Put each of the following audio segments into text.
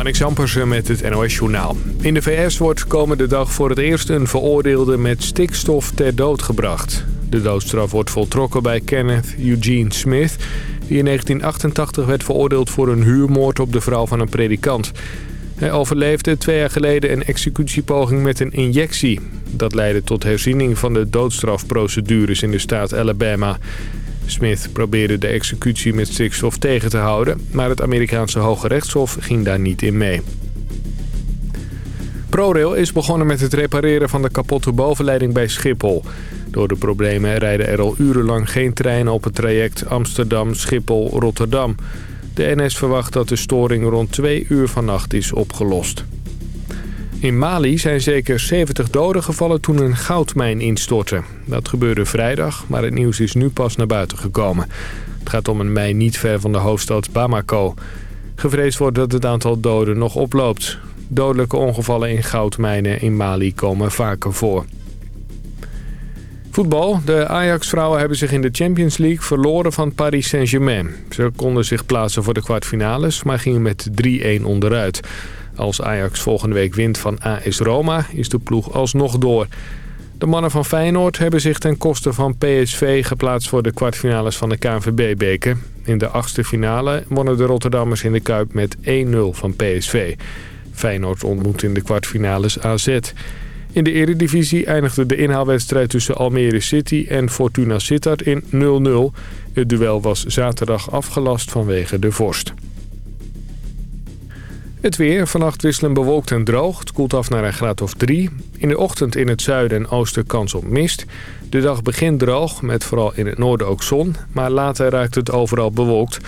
Marnix Ampersen met het NOS Journaal. In de VS wordt komende dag voor het eerst een veroordeelde met stikstof ter dood gebracht. De doodstraf wordt voltrokken bij Kenneth Eugene Smith... die in 1988 werd veroordeeld voor een huurmoord op de vrouw van een predikant. Hij overleefde twee jaar geleden een executiepoging met een injectie. Dat leidde tot herziening van de doodstrafprocedures in de staat Alabama... Smith probeerde de executie met stikstof tegen te houden... maar het Amerikaanse Hoge Rechtshof ging daar niet in mee. ProRail is begonnen met het repareren van de kapotte bovenleiding bij Schiphol. Door de problemen rijden er al urenlang geen treinen op het traject Amsterdam-Schiphol-Rotterdam. De NS verwacht dat de storing rond twee uur vannacht is opgelost. In Mali zijn zeker 70 doden gevallen toen een goudmijn instortte. Dat gebeurde vrijdag, maar het nieuws is nu pas naar buiten gekomen. Het gaat om een mijn niet ver van de hoofdstad Bamako. Gevreesd wordt dat het aantal doden nog oploopt. Dodelijke ongevallen in goudmijnen in Mali komen vaker voor. Voetbal. De Ajax-vrouwen hebben zich in de Champions League verloren van Paris Saint-Germain. Ze konden zich plaatsen voor de kwartfinales, maar gingen met 3-1 onderuit. Als Ajax volgende week wint van AS Roma is de ploeg alsnog door. De mannen van Feyenoord hebben zich ten koste van PSV geplaatst voor de kwartfinales van de KNVB-beker. In de achtste finale wonnen de Rotterdammers in de Kuip met 1-0 van PSV. Feyenoord ontmoet in de kwartfinales AZ. In de eredivisie eindigde de inhaalwedstrijd tussen Almere City en Fortuna Sittard in 0-0. Het duel was zaterdag afgelast vanwege de vorst. Het weer. Vannacht wisselen bewolkt en droog. Het koelt af naar een graad of 3. In de ochtend in het zuiden en oosten kans op mist. De dag begint droog, met vooral in het noorden ook zon. Maar later raakt het overal bewolkt.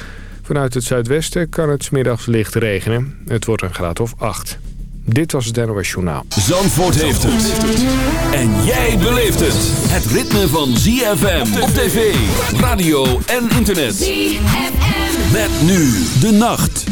Vanuit het zuidwesten kan het smiddags licht regenen. Het wordt een graad of 8. Dit was het NOS Journaal. Zandvoort heeft het. En jij beleeft het. Het ritme van ZFM op tv, radio en internet. ZFM. Met nu de nacht.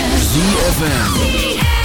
ZFM.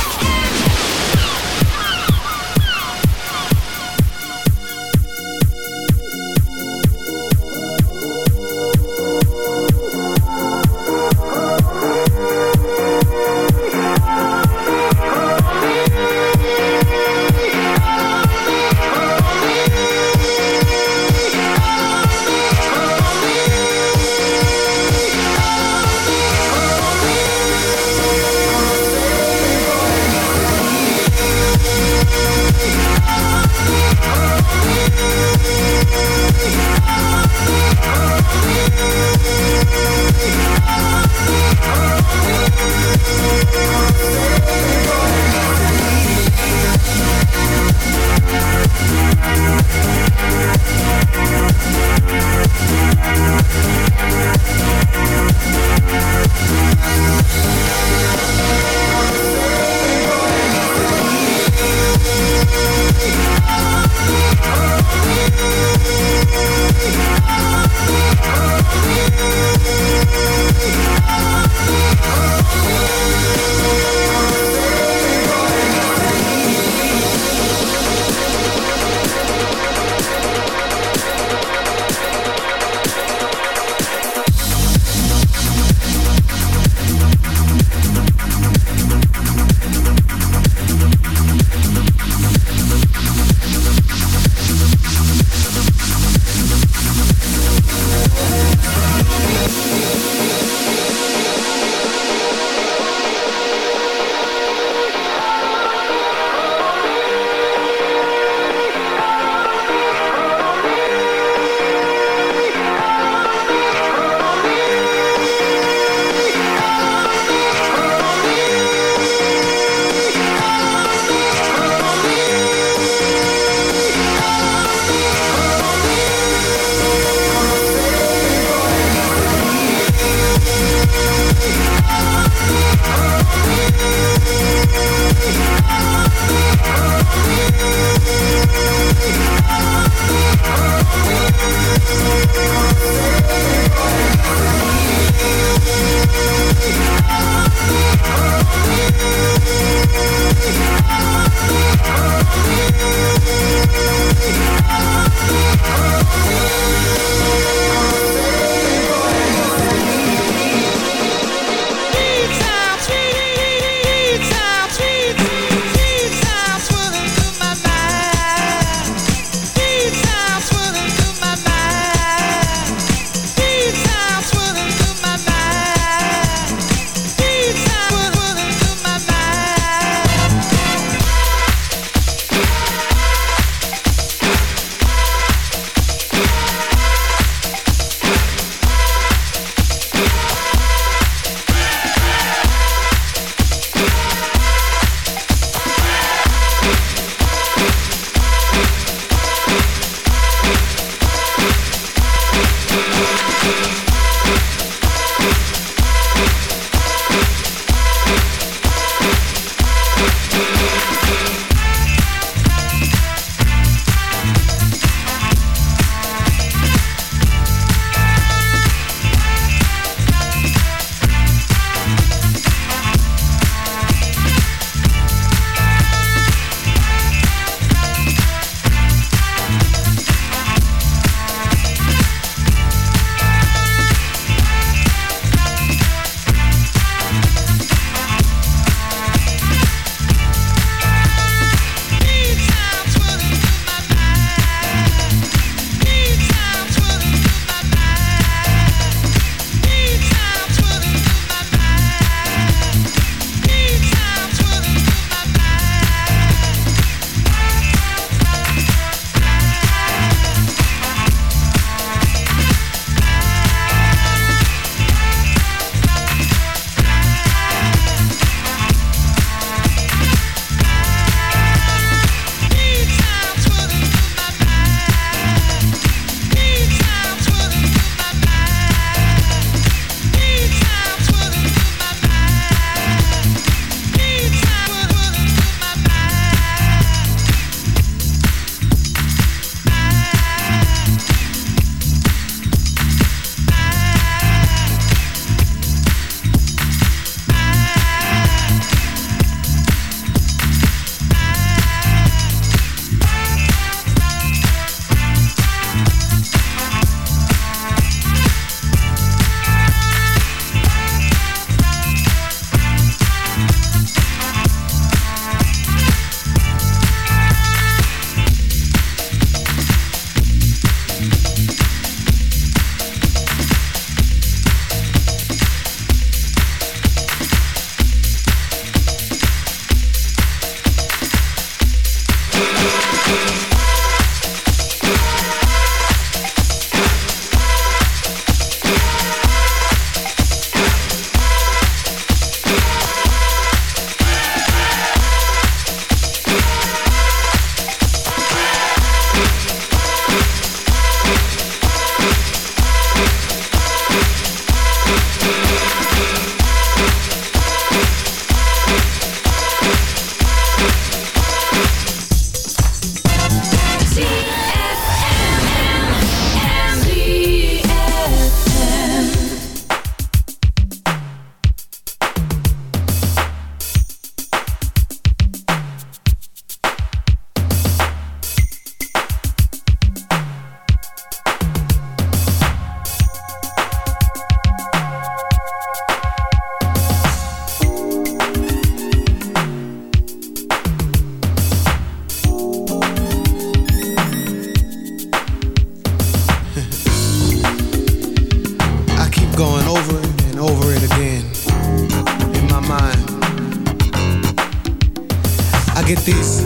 these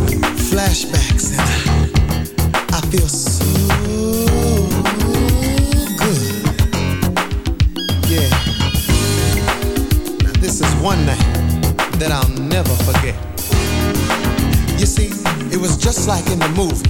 flashbacks, and I feel so good. Yeah. Now, this is one night that I'll never forget. You see, it was just like in the movie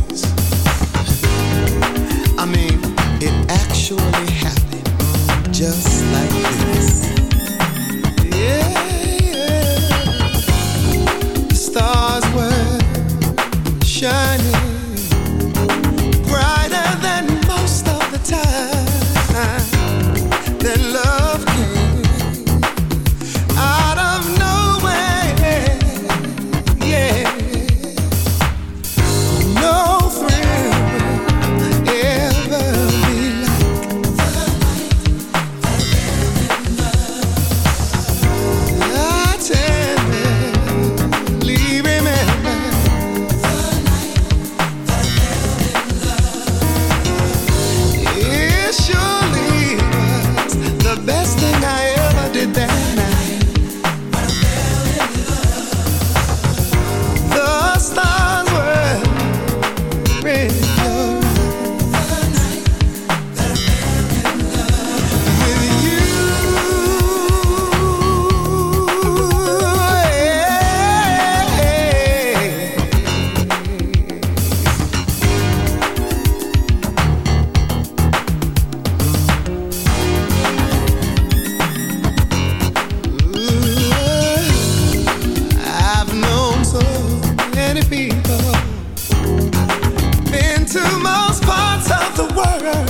to most parts of the world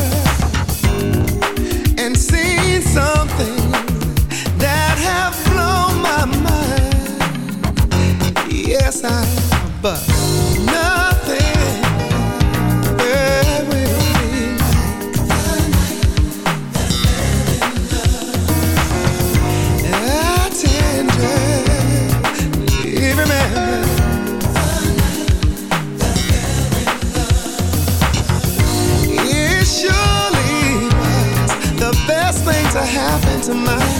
and seen something that have blown my mind. Yes, I have, but. Into my.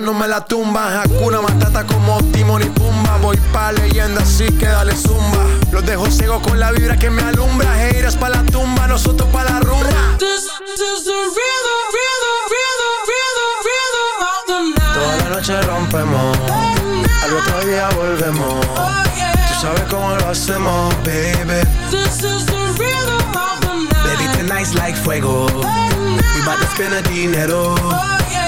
No me la tumba. Hakuna Matata como Timon y Pumba. Voy pa' leyenda así que dale zumba. Los dejo ciego con la vibra que me alumbra. Heiras pa' la tumba, nosotros pa' la rumba. This is the rhythm, rhythm, rhythm, rhythm, rhythm of the night. Toda la noche rompemos. Al otro día volvemos. Oh, yeah. Tú sabes cómo lo hacemos, baby. This is the rhythm of the night. Baby, tonight's like fuego. We bout to spend a dinero. Oh, yeah.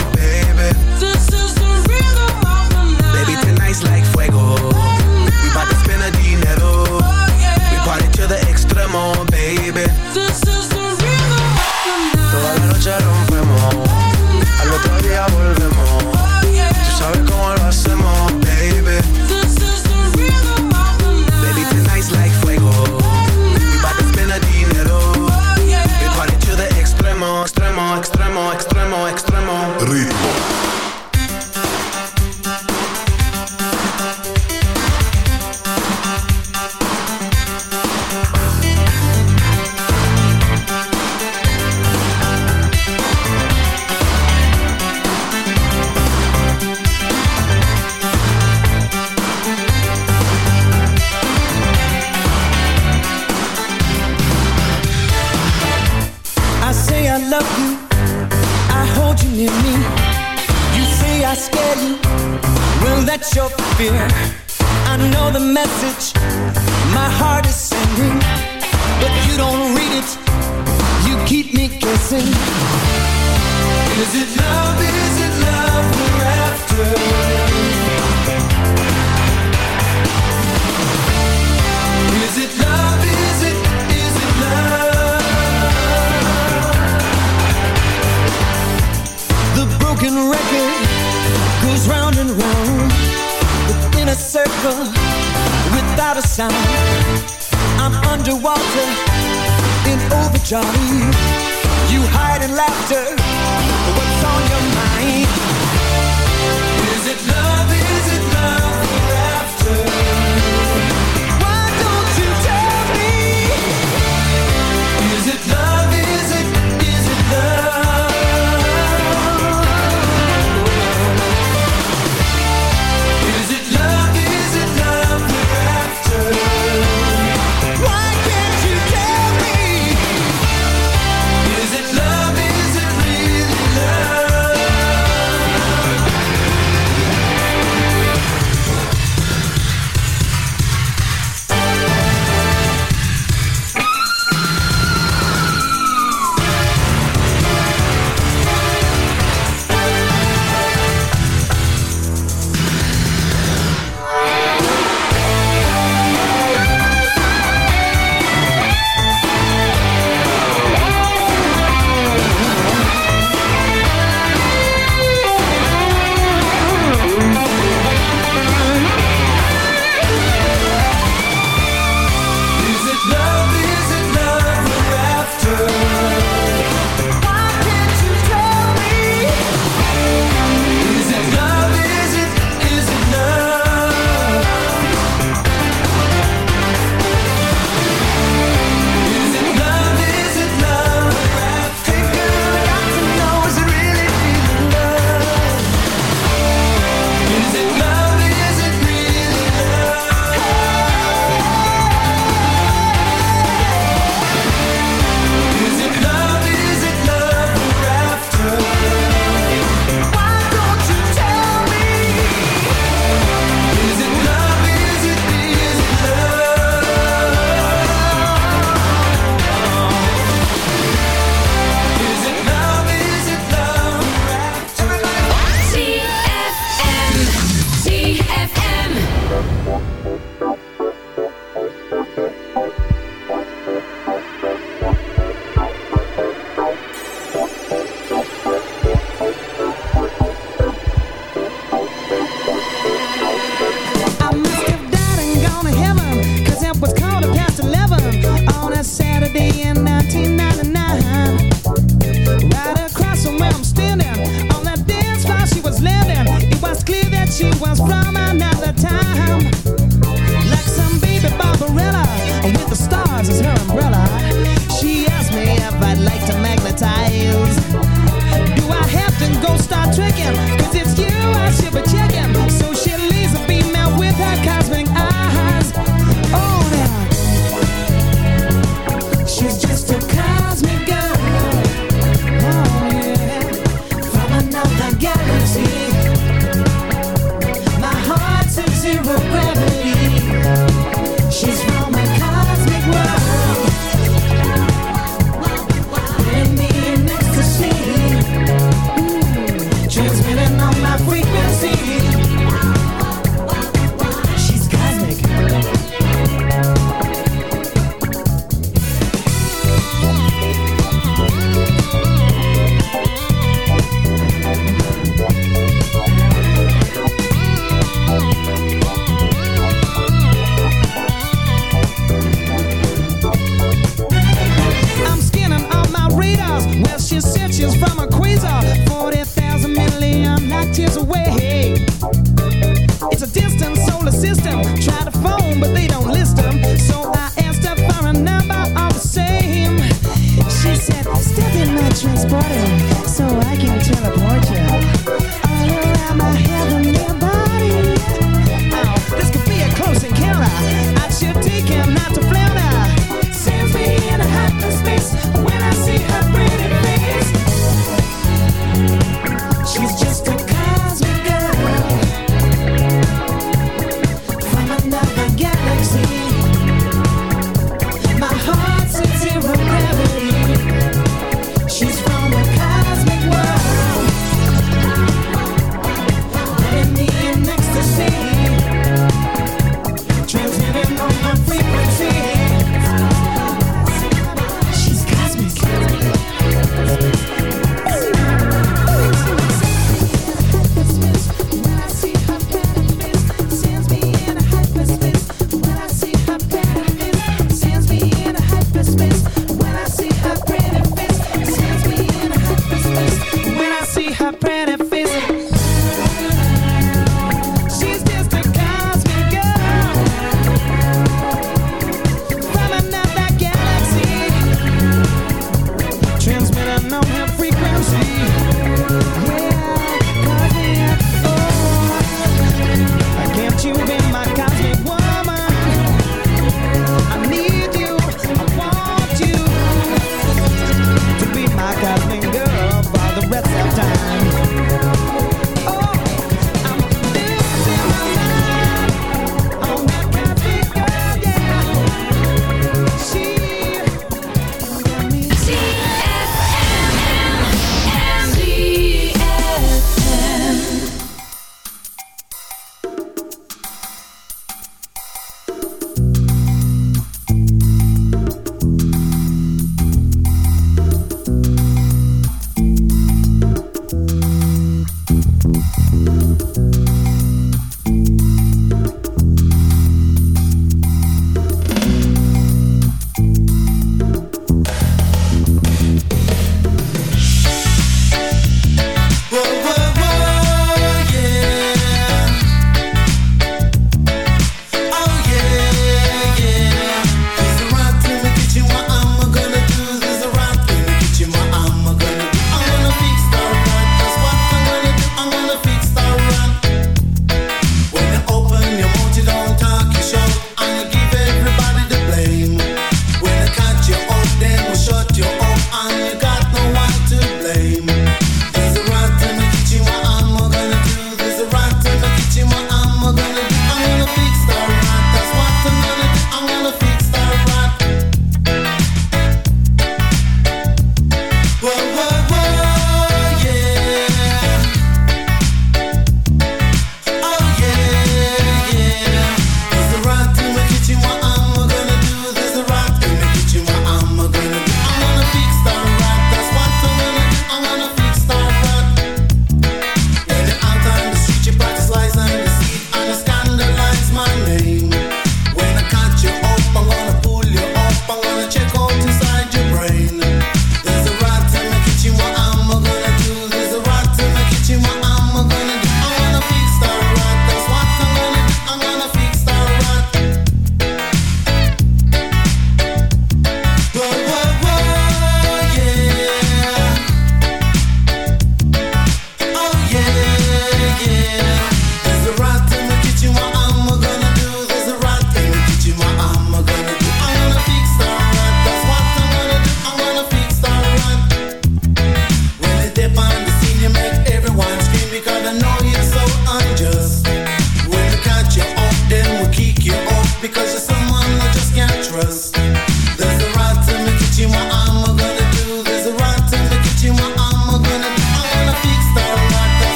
ZFM